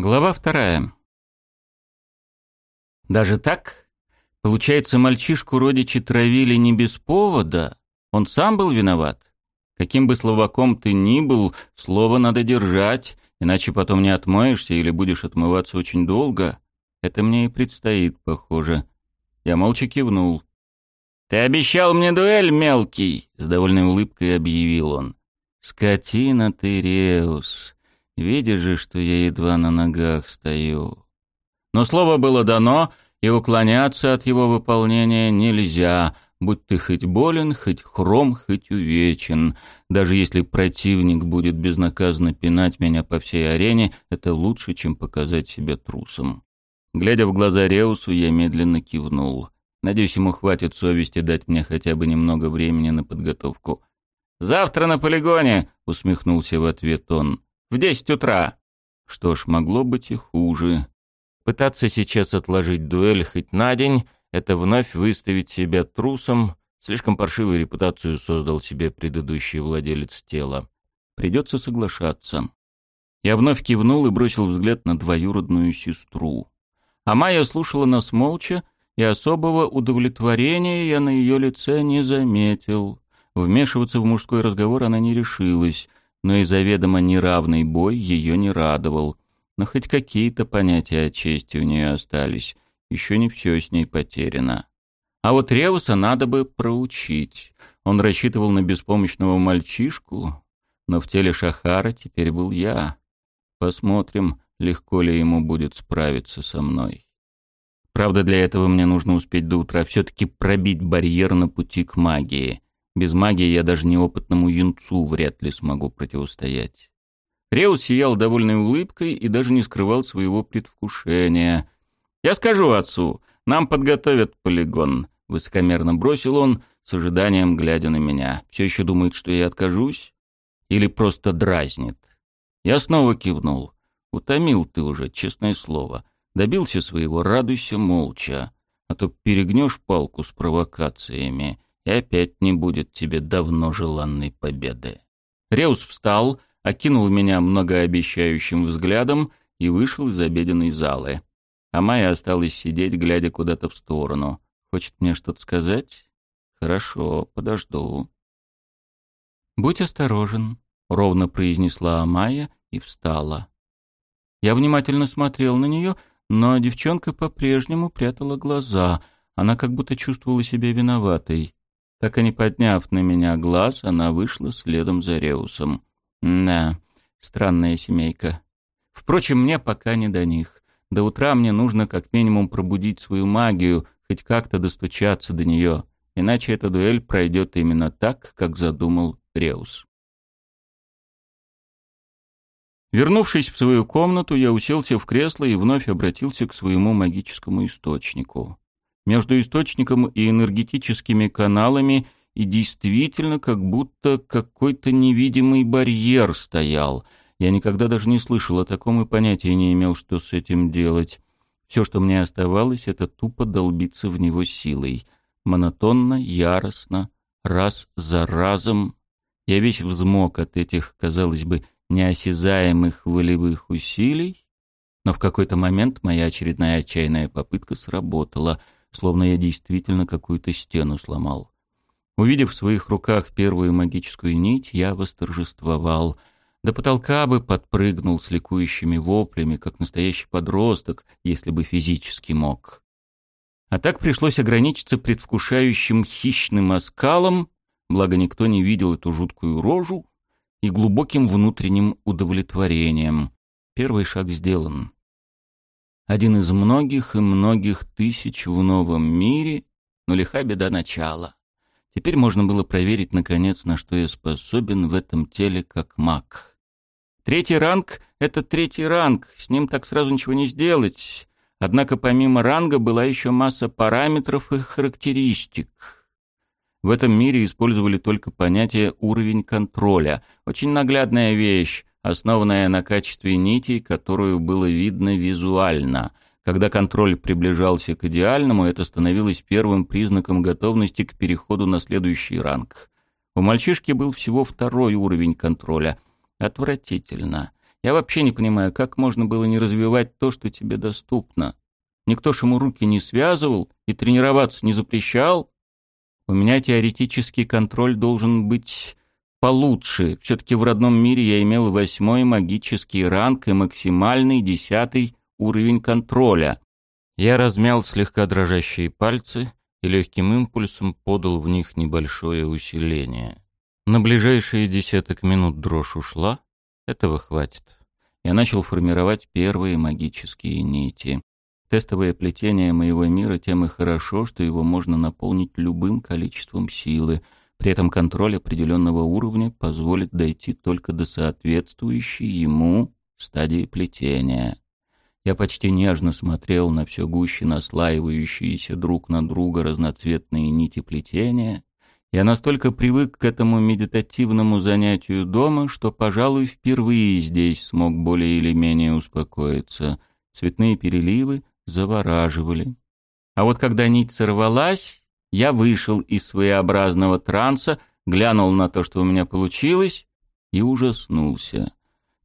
Глава вторая. Даже так? Получается, мальчишку родичи травили не без повода? Он сам был виноват? Каким бы словаком ты ни был, слово надо держать, иначе потом не отмоешься или будешь отмываться очень долго. Это мне и предстоит, похоже. Я молча кивнул. «Ты обещал мне дуэль, мелкий!» — с довольной улыбкой объявил он. «Скотина ты, Реус! Видишь же, что я едва на ногах стою!» Но слово было дано, и уклоняться от его выполнения нельзя, будь ты хоть болен, хоть хром, хоть увечен. Даже если противник будет безнаказанно пинать меня по всей арене, это лучше, чем показать себя трусом. Глядя в глаза Реусу, я медленно кивнул. Надеюсь, ему хватит совести дать мне хотя бы немного времени на подготовку. «Завтра на полигоне!» — усмехнулся в ответ он. «В десять утра!» Что ж, могло быть и хуже. Пытаться сейчас отложить дуэль хоть на день — это вновь выставить себя трусом. Слишком паршивую репутацию создал себе предыдущий владелец тела. Придется соглашаться. Я вновь кивнул и бросил взгляд на двоюродную сестру. А Майя слушала нас молча, и особого удовлетворения я на ее лице не заметил. Вмешиваться в мужской разговор она не решилась, но и заведомо неравный бой ее не радовал — но хоть какие-то понятия о чести у нее остались. Еще не все с ней потеряно. А вот Реуса надо бы проучить. Он рассчитывал на беспомощного мальчишку, но в теле Шахара теперь был я. Посмотрим, легко ли ему будет справиться со мной. Правда, для этого мне нужно успеть до утра все-таки пробить барьер на пути к магии. Без магии я даже неопытному юнцу вряд ли смогу противостоять. Реус сиял довольной улыбкой и даже не скрывал своего предвкушения. «Я скажу отцу, нам подготовят полигон», — высокомерно бросил он, с ожиданием глядя на меня. «Все еще думает, что я откажусь? Или просто дразнит?» Я снова кивнул. «Утомил ты уже, честное слово. Добился своего, радуйся молча. А то перегнешь палку с провокациями, и опять не будет тебе давно желанной победы». Реус встал, окинул меня многообещающим взглядом и вышел из обеденной залы. А Майя осталась сидеть, глядя куда-то в сторону. Хочет мне что-то сказать? Хорошо, подожду. «Будь осторожен», — ровно произнесла Амая и встала. Я внимательно смотрел на нее, но девчонка по-прежнему прятала глаза. Она как будто чувствовала себя виноватой. Так и не подняв на меня глаз, она вышла следом за Реусом. Да, странная семейка. Впрочем, мне пока не до них. До утра мне нужно как минимум пробудить свою магию, хоть как-то достучаться до нее, иначе эта дуэль пройдет именно так, как задумал Реус. Вернувшись в свою комнату, я уселся в кресло и вновь обратился к своему магическому источнику. Между источником и энергетическими каналами и действительно как будто какой-то невидимый барьер стоял. Я никогда даже не слышал о таком и понятия не имел, что с этим делать. Все, что мне оставалось, это тупо долбиться в него силой. Монотонно, яростно, раз за разом. Я весь взмок от этих, казалось бы, неосязаемых волевых усилий, но в какой-то момент моя очередная отчаянная попытка сработала, словно я действительно какую-то стену сломал. Увидев в своих руках первую магическую нить, я восторжествовал. До потолка бы подпрыгнул с ликующими воплями, как настоящий подросток, если бы физически мог. А так пришлось ограничиться предвкушающим хищным оскалом, благо никто не видел эту жуткую рожу, и глубоким внутренним удовлетворением. Первый шаг сделан. Один из многих и многих тысяч в новом мире, но лиха беда начала. Теперь можно было проверить, наконец, на что я способен в этом теле как маг. Третий ранг — это третий ранг, с ним так сразу ничего не сделать. Однако помимо ранга была еще масса параметров и характеристик. В этом мире использовали только понятие «уровень контроля». Очень наглядная вещь, основанная на качестве нитей, которую было видно визуально — когда контроль приближался к идеальному, это становилось первым признаком готовности к переходу на следующий ранг. У мальчишки был всего второй уровень контроля. Отвратительно. Я вообще не понимаю, как можно было не развивать то, что тебе доступно. Никто ж ему руки не связывал и тренироваться не запрещал. У меня теоретический контроль должен быть получше. Все-таки в родном мире я имел восьмой магический ранг и максимальный десятый уровень контроля. Я размял слегка дрожащие пальцы и легким импульсом подал в них небольшое усиление. На ближайшие десяток минут дрожь ушла, этого хватит. Я начал формировать первые магические нити. Тестовое плетение моего мира тем и хорошо, что его можно наполнить любым количеством силы. При этом контроль определенного уровня позволит дойти только до соответствующей ему стадии плетения. Я почти нежно смотрел на все гуще наслаивающиеся друг на друга разноцветные нити плетения. Я настолько привык к этому медитативному занятию дома, что, пожалуй, впервые здесь смог более или менее успокоиться. Цветные переливы завораживали. А вот когда нить сорвалась, я вышел из своеобразного транса, глянул на то, что у меня получилось, и ужаснулся.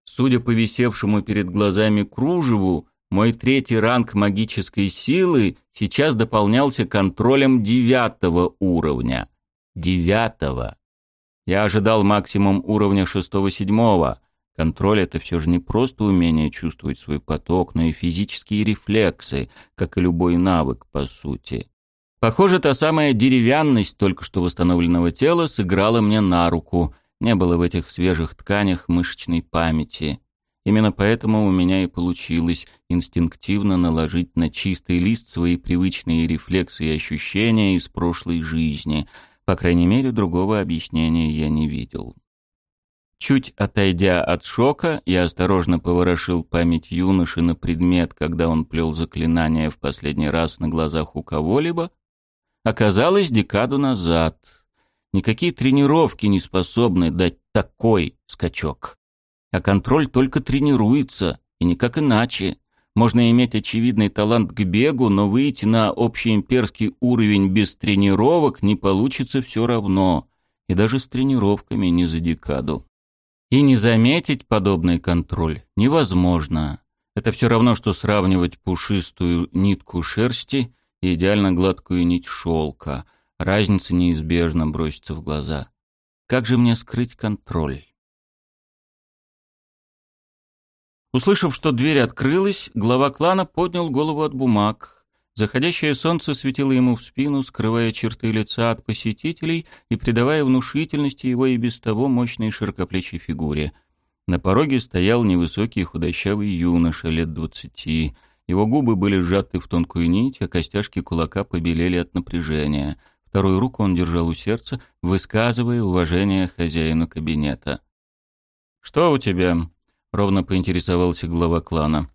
Судя по висевшему перед глазами кружеву, мой третий ранг магической силы сейчас дополнялся контролем девятого уровня. Девятого. Я ожидал максимум уровня шестого-седьмого. Контроль — это все же не просто умение чувствовать свой поток, но и физические рефлексы, как и любой навык, по сути. Похоже, та самая деревянность только что восстановленного тела сыграла мне на руку. Не было в этих свежих тканях мышечной памяти. Именно поэтому у меня и получилось инстинктивно наложить на чистый лист свои привычные рефлексы и ощущения из прошлой жизни. По крайней мере, другого объяснения я не видел. Чуть отойдя от шока, я осторожно поворошил память юноши на предмет, когда он плел заклинание в последний раз на глазах у кого-либо. Оказалось, декаду назад. Никакие тренировки не способны дать такой скачок а контроль только тренируется, и никак иначе. Можно иметь очевидный талант к бегу, но выйти на общеимперский уровень без тренировок не получится все равно, и даже с тренировками не за декаду. И не заметить подобный контроль невозможно. Это все равно, что сравнивать пушистую нитку шерсти и идеально гладкую нить шелка. Разница неизбежно бросится в глаза. Как же мне скрыть контроль? Услышав, что дверь открылась, глава клана поднял голову от бумаг. Заходящее солнце светило ему в спину, скрывая черты лица от посетителей и придавая внушительности его и без того мощной широкоплечей фигуре. На пороге стоял невысокий худощавый юноша лет двадцати. Его губы были сжаты в тонкую нить, а костяшки кулака побелели от напряжения. Вторую руку он держал у сердца, высказывая уважение хозяину кабинета. «Что у тебя?» ровно поинтересовался глава клана.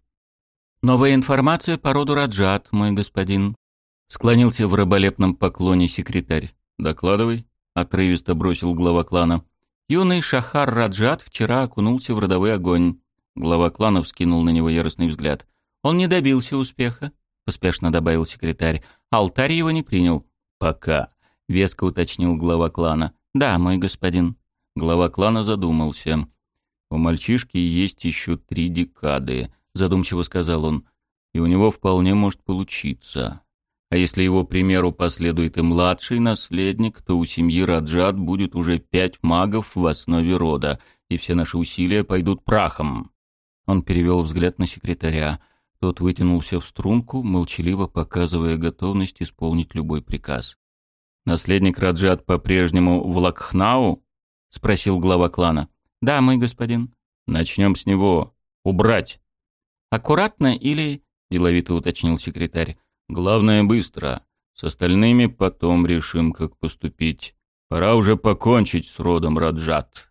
«Новая информация по роду Раджат, мой господин», — склонился в раболепном поклоне секретарь. «Докладывай», — отрывисто бросил глава клана. «Юный Шахар Раджат вчера окунулся в родовой огонь». Глава клана вскинул на него яростный взгляд. «Он не добился успеха», — поспешно добавил секретарь. «Алтарь его не принял». «Пока», — веско уточнил глава клана. «Да, мой господин». Глава клана задумался. «У мальчишки есть еще три декады», — задумчиво сказал он, — «и у него вполне может получиться. А если его примеру последует и младший наследник, то у семьи Раджат будет уже пять магов в основе рода, и все наши усилия пойдут прахом». Он перевел взгляд на секретаря. Тот вытянулся в струнку, молчаливо показывая готовность исполнить любой приказ. «Наследник Раджат по-прежнему в Лакхнау?» — спросил глава клана. «Да, мой господин». «Начнем с него. Убрать». «Аккуратно или...» — деловито уточнил секретарь. «Главное, быстро. С остальными потом решим, как поступить. Пора уже покончить с родом Раджат».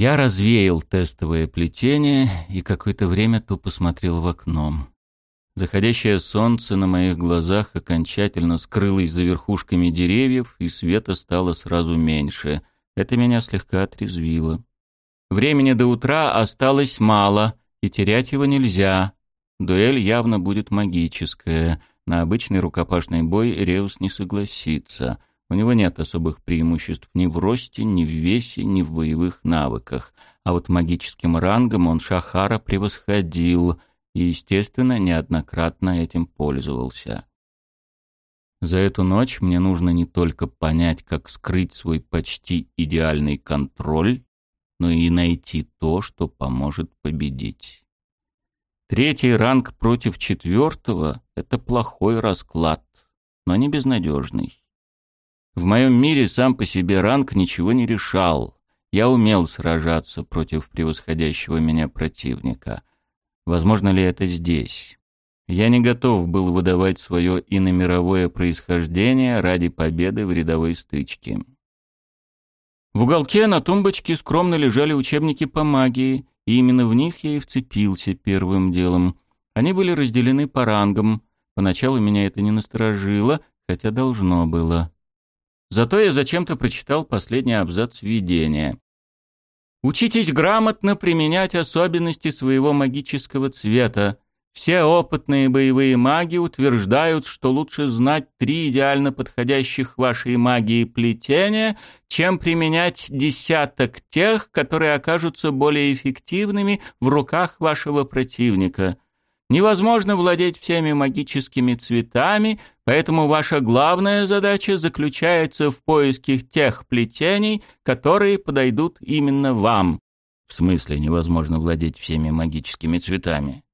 Я развеял тестовое плетение и какое-то время тупо смотрел в окно. Заходящее солнце на моих глазах окончательно скрылось за верхушками деревьев, и света стало сразу меньше. Это меня слегка отрезвило. Времени до утра осталось мало, и терять его нельзя. Дуэль явно будет магическая. На обычный рукопашный бой Реус не согласится. У него нет особых преимуществ ни в росте, ни в весе, ни в боевых навыках. А вот магическим рангом он Шахара превосходил и, естественно, неоднократно этим пользовался. За эту ночь мне нужно не только понять, как скрыть свой почти идеальный контроль, но и найти то, что поможет победить. Третий ранг против четвертого — это плохой расклад, но не безнадежный. В моем мире сам по себе ранг ничего не решал. Я умел сражаться против превосходящего меня противника. Возможно ли это здесь? Я не готов был выдавать свое иномировое происхождение ради победы в рядовой стычке. В уголке на тумбочке скромно лежали учебники по магии, и именно в них я и вцепился первым делом. Они были разделены по рангам. Поначалу меня это не насторожило, хотя должно было. Зато я зачем-то прочитал последний абзац введения. «Учитесь грамотно применять особенности своего магического цвета. Все опытные боевые маги утверждают, что лучше знать три идеально подходящих вашей магии плетения, чем применять десяток тех, которые окажутся более эффективными в руках вашего противника. Невозможно владеть всеми магическими цветами, поэтому ваша главная задача заключается в поиске тех плетений, которые подойдут именно вам. В смысле невозможно владеть всеми магическими цветами?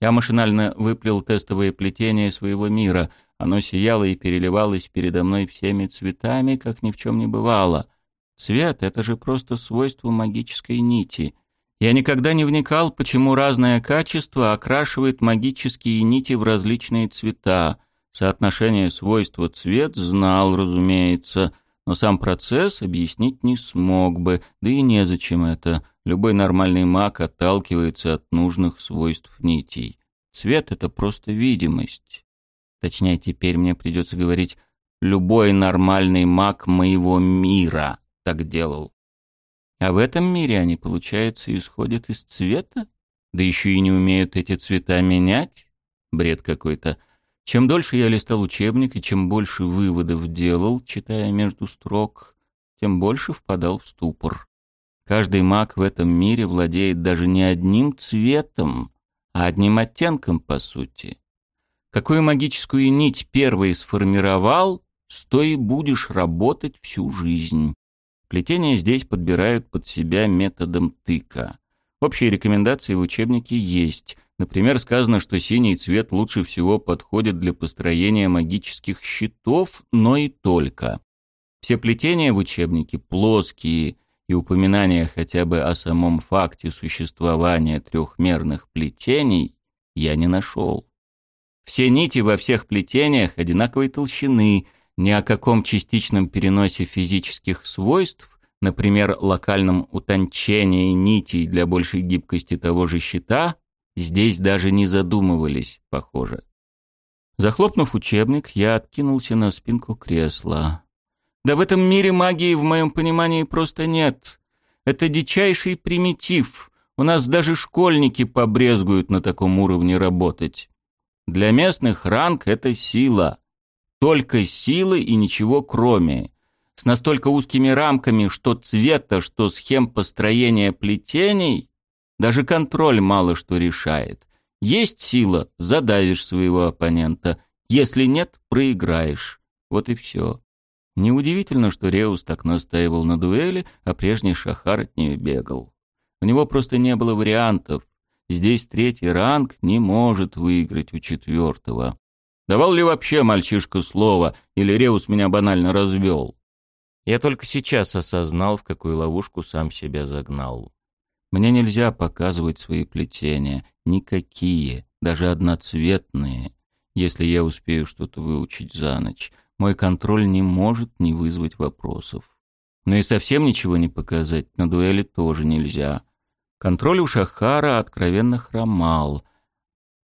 Я машинально выплел тестовое плетение своего мира. Оно сияло и переливалось передо мной всеми цветами, как ни в чем не бывало. Цвет — это же просто свойство магической нити. Я никогда не вникал, почему разное качество окрашивает магические нити в различные цвета. Соотношение свойства цвет знал, разумеется, но сам процесс объяснить не смог бы, да и незачем это — Любой нормальный маг отталкивается от нужных свойств нитей. Цвет — это просто видимость. Точнее, теперь мне придется говорить «любой нормальный маг моего мира» так делал. А в этом мире они, получается, исходят из цвета? Да еще и не умеют эти цвета менять? Бред какой-то. Чем дольше я листал учебник и чем больше выводов делал, читая между строк, тем больше впадал в ступор. Каждый маг в этом мире владеет даже не одним цветом, а одним оттенком, по сути. Какую магическую нить первый сформировал, с той будешь работать всю жизнь. Плетение здесь подбирают под себя методом тыка. Общие рекомендации в учебнике есть. Например, сказано, что синий цвет лучше всего подходит для построения магических щитов, но и только. Все плетения в учебнике плоские – и упоминания хотя бы о самом факте существования трехмерных плетений я не нашел. Все нити во всех плетениях одинаковой толщины, ни о каком частичном переносе физических свойств, например, локальном утончении нитей для большей гибкости того же щита, здесь даже не задумывались, похоже. Захлопнув учебник, я откинулся на спинку кресла. Да в этом мире магии, в моем понимании, просто нет. Это дичайший примитив. У нас даже школьники побрезгуют на таком уровне работать. Для местных ранг — это сила. Только сила и ничего кроме. С настолько узкими рамками, что цвета, что схем построения плетений, даже контроль мало что решает. Есть сила — задавишь своего оппонента. Если нет — проиграешь. Вот и все. Неудивительно, что Реус так настаивал на дуэли, а прежний Шахар от нее бегал. У него просто не было вариантов. Здесь третий ранг не может выиграть у четвертого. Давал ли вообще мальчишка слово, или Реус меня банально развел? Я только сейчас осознал, в какую ловушку сам себя загнал. Мне нельзя показывать свои плетения, никакие, даже одноцветные, если я успею что-то выучить за ночь мой контроль не может не вызвать вопросов. Но и совсем ничего не показать на дуэли тоже нельзя. Контроль у Шахара откровенно хромал.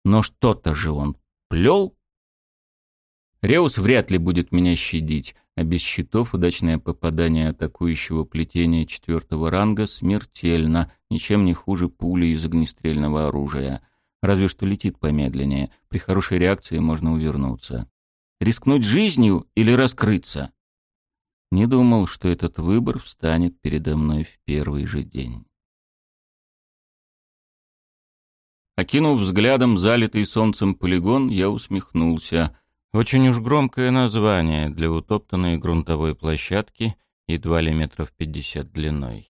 Но что-то же он плел. Реус вряд ли будет меня щадить, а без щитов удачное попадание атакующего плетения четвертого ранга смертельно, ничем не хуже пули из огнестрельного оружия. Разве что летит помедленнее, при хорошей реакции можно увернуться. Рискнуть жизнью или раскрыться? Не думал, что этот выбор встанет передо мной в первый же день. Окинув взглядом залитый солнцем полигон, я усмехнулся. Очень уж громкое название для утоптанной грунтовой площадки, едва ли метров пятьдесят длиной.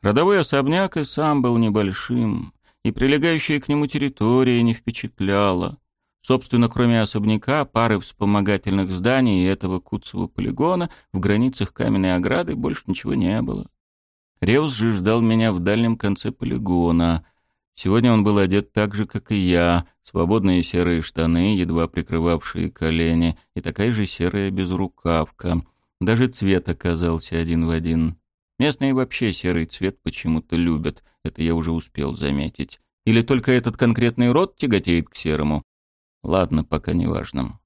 Родовой особняк и сам был небольшим, и прилегающая к нему территория не впечатляла. Собственно, кроме особняка, пары вспомогательных зданий и этого куцевого полигона в границах каменной ограды больше ничего не было. Реус же ждал меня в дальнем конце полигона. Сегодня он был одет так же, как и я, свободные серые штаны, едва прикрывавшие колени, и такая же серая безрукавка. Даже цвет оказался один в один. Местные вообще серый цвет почему-то любят, это я уже успел заметить. Или только этот конкретный род тяготеет к серому? Ладно, пока не важно.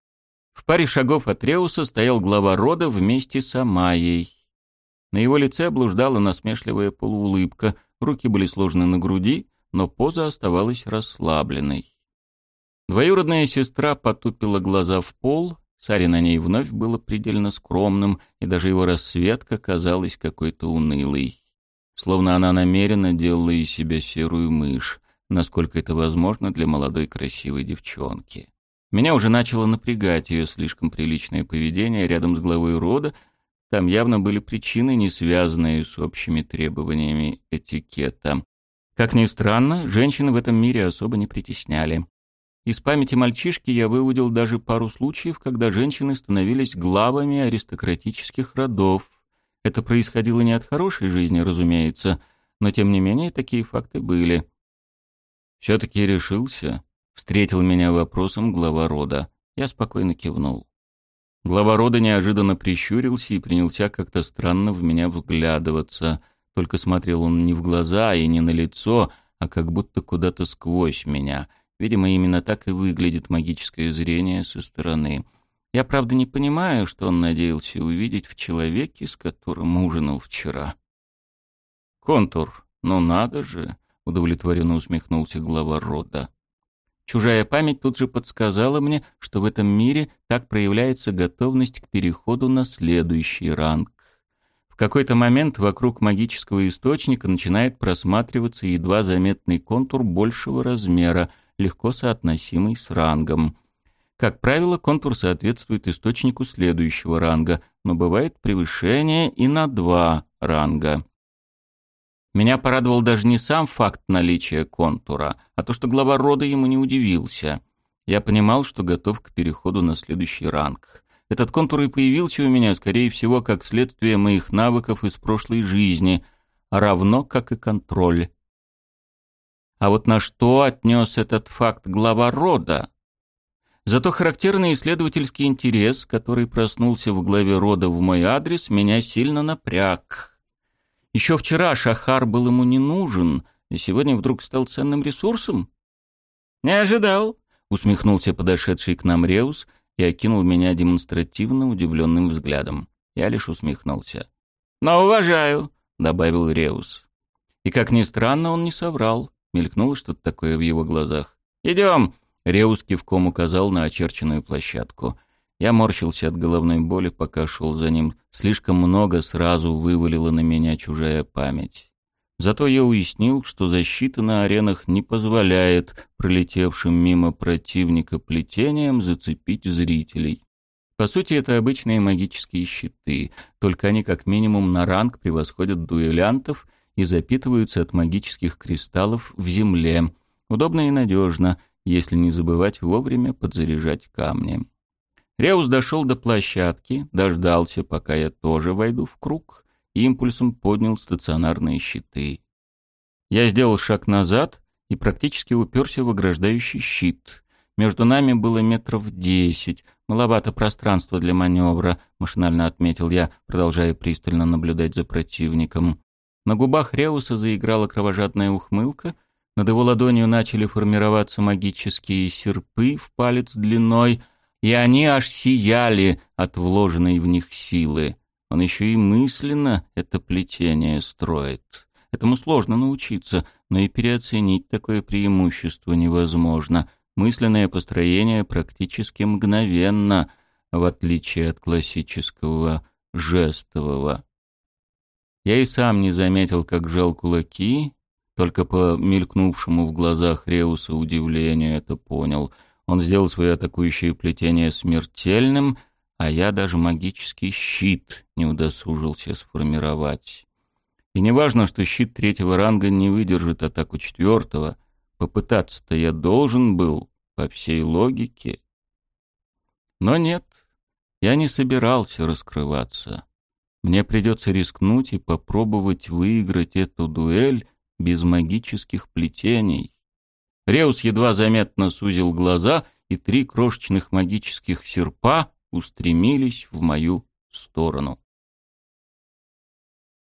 В паре шагов от Реуса стоял глава рода вместе с Амайей. На его лице блуждала насмешливая полуулыбка, руки были сложены на груди, но поза оставалась расслабленной. Двоюродная сестра потупила глаза в пол, Сари на ней вновь было предельно скромным, и даже его расцветка казалась какой-то унылой. Словно она намеренно делала из себя серую мышь, насколько это возможно для молодой красивой девчонки. Меня уже начало напрягать ее слишком приличное поведение рядом с главой рода, там явно были причины, не связанные с общими требованиями этикета. Как ни странно, женщины в этом мире особо не притесняли. Из памяти мальчишки я выудил даже пару случаев, когда женщины становились главами аристократических родов. Это происходило не от хорошей жизни, разумеется, но тем не менее такие факты были. «Все-таки решился?» — встретил меня вопросом глава рода. Я спокойно кивнул. Глава рода неожиданно прищурился и принялся как-то странно в меня вглядываться. Только смотрел он не в глаза и не на лицо, а как будто куда-то сквозь меня — Видимо, именно так и выглядит магическое зрение со стороны. Я, правда, не понимаю, что он надеялся увидеть в человеке, с которым ужинал вчера. «Контур, ну надо же!» — удовлетворенно усмехнулся глава рода. Чужая память тут же подсказала мне, что в этом мире так проявляется готовность к переходу на следующий ранг. Какой-то момент вокруг магического источника начинает просматриваться едва заметный контур большего размера — легко соотносимый с рангом. Как правило, контур соответствует источнику следующего ранга, но бывает превышение и на два ранга. Меня порадовал даже не сам факт наличия контура, а то, что глава рода ему не удивился. Я понимал, что готов к переходу на следующий ранг. Этот контур и появился у меня, скорее всего, как следствие моих навыков из прошлой жизни, равно как и контроль. А вот на что отнес этот факт глава рода? Зато характерный исследовательский интерес, который проснулся в главе рода в мой адрес, меня сильно напряг. Еще вчера Шахар был ему не нужен, и сегодня вдруг стал ценным ресурсом? «Не ожидал», — усмехнулся подошедший к нам Реус и окинул меня демонстративно удивленным взглядом. Я лишь усмехнулся. «Но уважаю», — добавил Реус. И, как ни странно, он не соврал. Мелькнуло что-то такое в его глазах. «Идем!» — Реус кивком указал на очерченную площадку. Я морщился от головной боли, пока шел за ним. Слишком много сразу вывалила на меня чужая память. Зато я уяснил, что защита на аренах не позволяет пролетевшим мимо противника плетением зацепить зрителей. По сути, это обычные магические щиты, только они как минимум на ранг превосходят дуэлянтов — и запитываются от магических кристаллов в земле. Удобно и надежно, если не забывать вовремя подзаряжать камни. Реус дошел до площадки, дождался, пока я тоже войду в круг, импульсом поднял стационарные щиты. Я сделал шаг назад и практически уперся в ограждающий щит. Между нами было метров десять, маловато пространства для маневра, машинально отметил я, продолжая пристально наблюдать за противником. На губах Реуса заиграла кровожадная ухмылка, над его ладонью начали формироваться магические серпы в палец длиной, и они аж сияли от вложенной в них силы. Он еще и мысленно это плетение строит. Этому сложно научиться, но и переоценить такое преимущество невозможно. Мысленное построение практически мгновенно, в отличие от классического жестового. Я и сам не заметил, как жал кулаки, только по мелькнувшему в глазах Реуса удивлению это понял. Он сделал свое атакующее плетение смертельным, а я даже магический щит не удосужился сформировать. И не важно, что щит третьего ранга не выдержит атаку четвертого, попытаться-то я должен был, по всей логике. Но нет, я не собирался раскрываться. Мне придется рискнуть и попробовать выиграть эту дуэль без магических плетений. Реус едва заметно сузил глаза, и три крошечных магических серпа устремились в мою сторону.